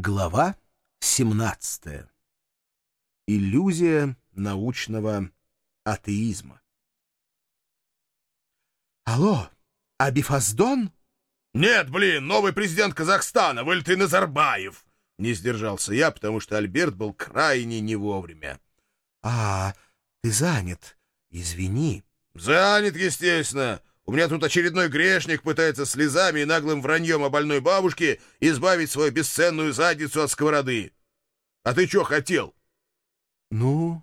Глава 17. Иллюзия научного атеизма. Алло, Абифаздон? Нет, блин, новый президент Казахстана, вылитый Назарбаев. Не сдержался я, потому что Альберт был крайне не вовремя. А, ты занят. Извини. Занят, естественно. У меня тут очередной грешник пытается слезами и наглым враньем о больной бабушке избавить свою бесценную задницу от сковороды. А ты что хотел? — Ну,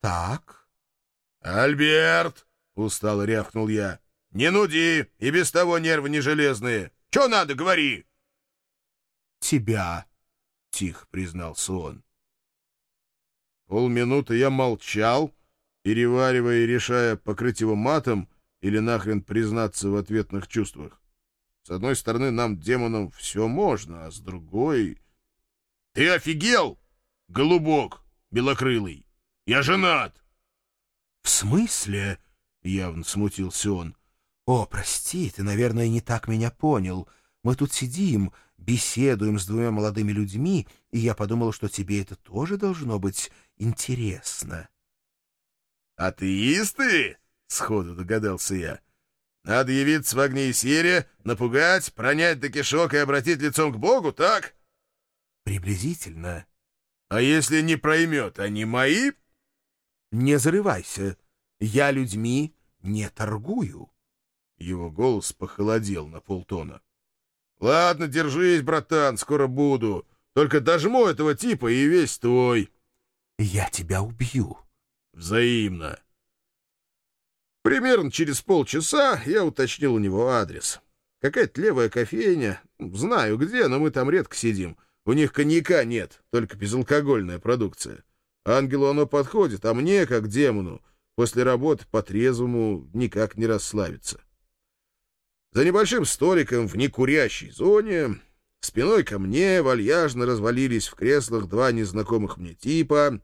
так. — Альберт! — устало рявкнул я. — Не нуди, и без того нервы не железные. Че надо, говори! — Тебя, — тихо признался он. Полминуты я молчал, переваривая и решая покрыть его матом, или нахрен признаться в ответных чувствах. С одной стороны, нам, демонам, все можно, а с другой... — Ты офигел, голубок белокрылый? Я женат! — В смысле? — явно смутился он. — О, прости, ты, наверное, не так меня понял. Мы тут сидим, беседуем с двумя молодыми людьми, и я подумал, что тебе это тоже должно быть интересно. — Атеисты? — сходу догадался я. «Надо явиться в огне и сере, напугать, пронять до кишок и обратить лицом к Богу, так?» «Приблизительно». «А если не проймет, они мои?» «Не зарывайся. Я людьми не торгую». Его голос похолодел на полтона. «Ладно, держись, братан, скоро буду. Только дожму этого типа и весь твой». «Я тебя убью». «Взаимно». Примерно через полчаса я уточнил у него адрес. Какая-то левая кофейня. Знаю где, но мы там редко сидим. У них коньяка нет, только безалкогольная продукция. Ангелу оно подходит, а мне, как демону, после работы по-трезвому никак не расслабиться. За небольшим столиком в некурящей зоне спиной ко мне вальяжно развалились в креслах два незнакомых мне типа.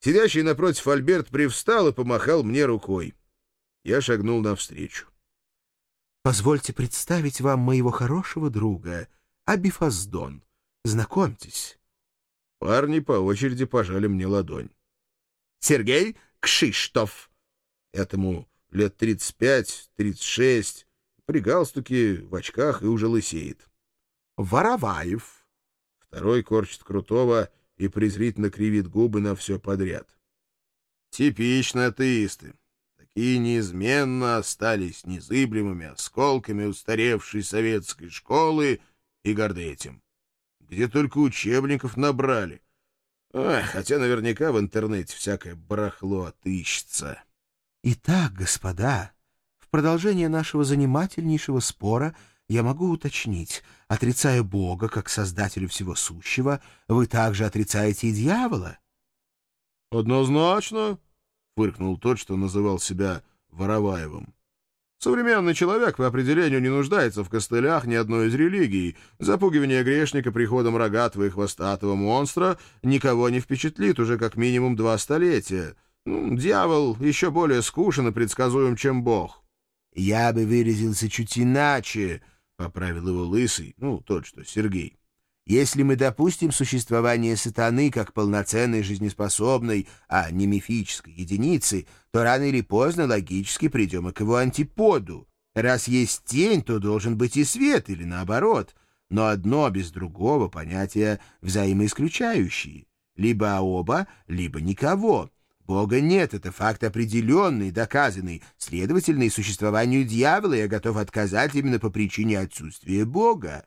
Сидящий напротив Альберт привстал и помахал мне рукой. Я шагнул навстречу. «Позвольте представить вам моего хорошего друга, Абифаздон. Знакомьтесь». Парни по очереди пожали мне ладонь. «Сергей Кшиштов». Этому лет тридцать пять, тридцать шесть, при галстуке, в очках и уже лысеет. «Вороваев». Второй корчит крутого и презрительно кривит губы на все подряд. Типично атеисты и неизменно остались незыблемыми осколками устаревшей советской школы и горды этим. Где только учебников набрали. Ой, хотя наверняка в интернете всякое барахло отыщется. Итак, господа, в продолжение нашего занимательнейшего спора я могу уточнить, отрицая Бога как создателя всего сущего, вы также отрицаете и дьявола? — Однозначно, фыркнул тот, что называл себя Вороваевым. Современный человек по определению не нуждается в костылях ни одной из религий. Запугивание грешника приходом рогатого и хвостатого монстра никого не впечатлит уже как минимум два столетия. Ну, дьявол еще более скучен и предсказуем, чем Бог. — Я бы выразился чуть иначе, — поправил его лысый, ну, тот, что Сергей. Если мы допустим существование сатаны как полноценной жизнеспособной, а не мифической единицы, то рано или поздно логически придем к его антиподу. Раз есть тень, то должен быть и свет, или наоборот. Но одно без другого понятия взаимоисключающие. Либо оба, либо никого. Бога нет, это факт определенный, доказанный. Следовательно, и существованию дьявола я готов отказать именно по причине отсутствия Бога.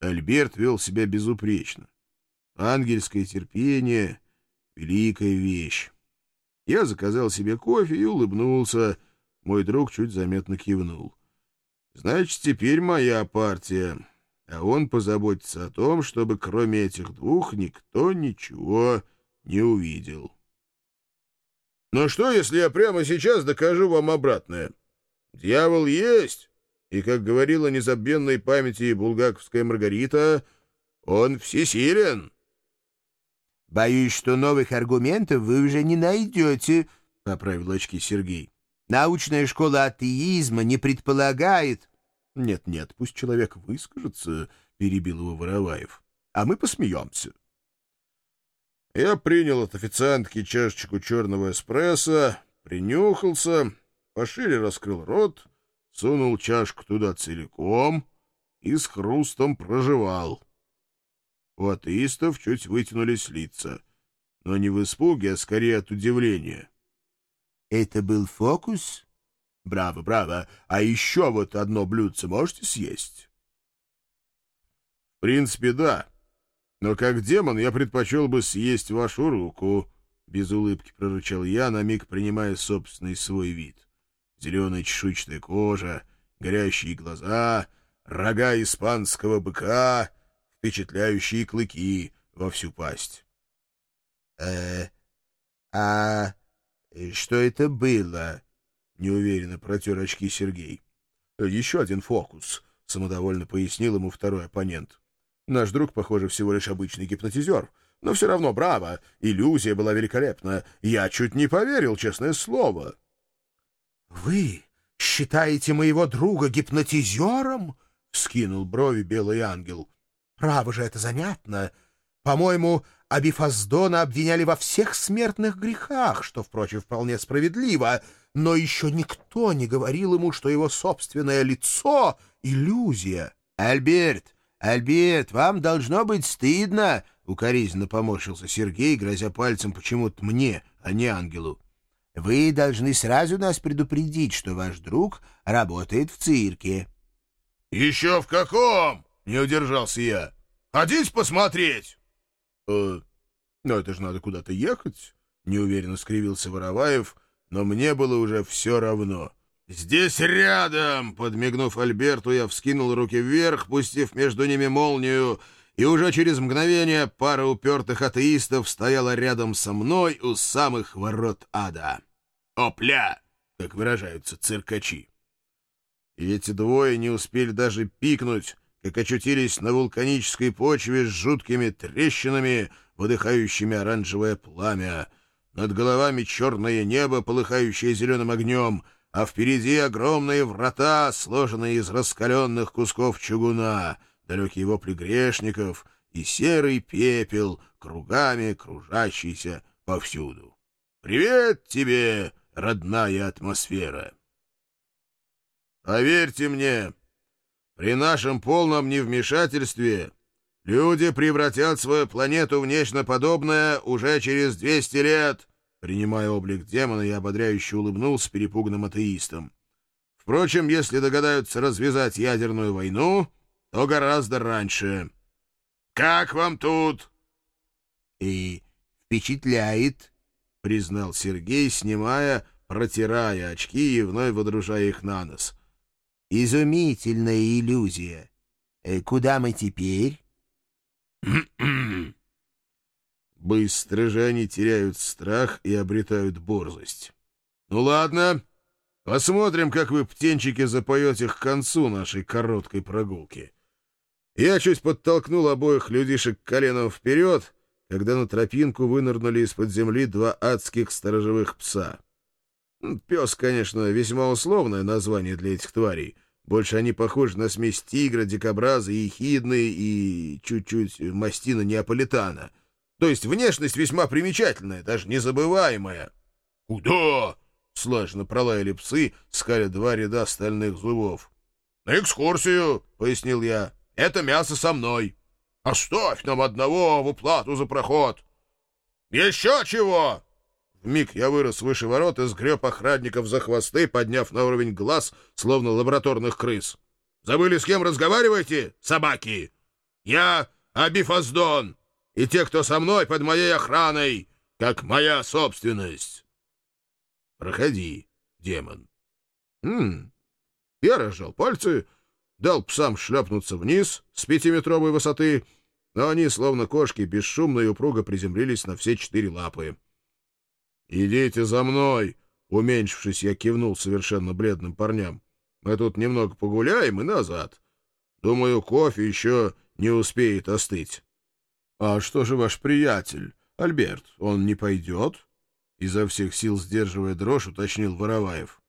Альберт вел себя безупречно. Ангельское терпение — великая вещь. Я заказал себе кофе и улыбнулся. Мой друг чуть заметно кивнул. Значит, теперь моя партия. А он позаботится о том, чтобы кроме этих двух никто ничего не увидел. Но что, если я прямо сейчас докажу вам обратное? Дьявол есть, и, как говорила незабвенной памяти булгаковская Маргарита, он всесилен. — Боюсь, что новых аргументов вы уже не найдете, — поправил очки Сергей. — Научная школа атеизма не предполагает... Нет, — Нет-нет, пусть человек выскажется, — перебил его Вороваев. «А мы посмеемся». Я принял от официантки чашечку черного эспрессо, принюхался, пошире раскрыл рот, сунул чашку туда целиком и с хрустом прожевал. У атеистов чуть вытянулись лица, но не в испуге, а скорее от удивления. — Это был фокус? — Браво, браво. А еще вот одно блюдце можете съесть? — В принципе, да. Но как демон я предпочел бы съесть вашу руку, — без улыбки прорычал я, на миг принимая собственный свой вид. Зеленая чешуйчатая кожа, горящие глаза, рога испанского быка — впечатляющие клыки во всю пасть. «Э, а что это было?» — неуверенно протер очки Сергей. «Еще один фокус», — самодовольно пояснил ему второй оппонент. «Наш друг, похоже, всего лишь обычный гипнотизер, но все равно браво, иллюзия была великолепна. Я чуть не поверил, честное слово». «Вы считаете моего друга гипнотизером?» — вскинул брови белый ангел. Право же это занятно. По-моему, Абифаздона обвиняли во всех смертных грехах, что, впрочем, вполне справедливо, но еще никто не говорил ему, что его собственное лицо — иллюзия. — Альберт, Альберт, вам должно быть стыдно, — укоризненно поморщился Сергей, грозя пальцем почему-то мне, а не ангелу. — Вы должны сразу нас предупредить, что ваш друг работает в цирке. — Еще в каком? Не удержался я. «Хотите посмотреть?» «Э, ну это же надо куда-то ехать», — неуверенно скривился Вороваев, но мне было уже все равно. «Здесь рядом!» — подмигнув Альберту, я вскинул руки вверх, пустив между ними молнию, и уже через мгновение пара упертых атеистов стояла рядом со мной у самых ворот ада. «Опля!» — как выражаются циркачи. И эти двое не успели даже пикнуть, как очутились на вулканической почве с жуткими трещинами, выдыхающими оранжевое пламя. Над головами черное небо, полыхающее зеленым огнем, а впереди огромные врата, сложенные из раскаленных кусков чугуна, далекие вопли грешников и серый пепел, кругами кружащийся повсюду. «Привет тебе, родная атмосфера!» «Поверьте мне, при нашем полном невмешательстве люди превратят свою планету в нечто подобное уже через 200 лет, принимая облик демона, я ободряюще улыбнулся перепуганным атеистам. Впрочем, если догадаются развязать ядерную войну, то гораздо раньше. Как вам тут? И впечатляет, признал Сергей, снимая, протирая очки и вновь водружая их на нос. Изумительная иллюзия. Э, куда мы теперь? Быстро же они теряют страх и обретают борзость. Ну ладно, посмотрим, как вы, птенчики, запоете к концу нашей короткой прогулки. Я чуть подтолкнул обоих людишек коленом вперед, когда на тропинку вынырнули из-под земли два адских сторожевых пса. Пес, конечно, весьма условное название для этих тварей. Больше они похожи на смесь тигра, дикобраза, ехидны и чуть-чуть мастина неаполитана. То есть внешность весьма примечательная, даже незабываемая. «Куда?» — слаженно пролаяли псы, скаля два ряда стальных зубов. «На экскурсию», — пояснил я. «Это мясо со мной. Оставь нам одного в уплату за проход». «Еще чего?» Вмиг я вырос выше ворот и сгреб охранников за хвосты, подняв на уровень глаз, словно лабораторных крыс. «Забыли, с кем разговариваете, собаки? Я Абифаздон, и те, кто со мной под моей охраной, как моя собственность». «Проходи, демон». «Хм». Я разжал пальцы, дал псам шлепнуться вниз с пятиметровой высоты, но они, словно кошки, бесшумно и упруго приземлились на все четыре лапы. «Идите за мной!» Уменьшившись, я кивнул совершенно бледным парням. «Мы тут немного погуляем и назад. Думаю, кофе еще не успеет остыть». «А что же ваш приятель, Альберт, он не пойдет?» Изо всех сил сдерживая дрожь, уточнил Вороваев.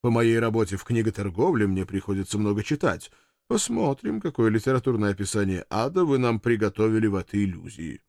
«По моей работе в книготорговле мне приходится много читать. Посмотрим, какое литературное описание ада вы нам приготовили в этой иллюзии.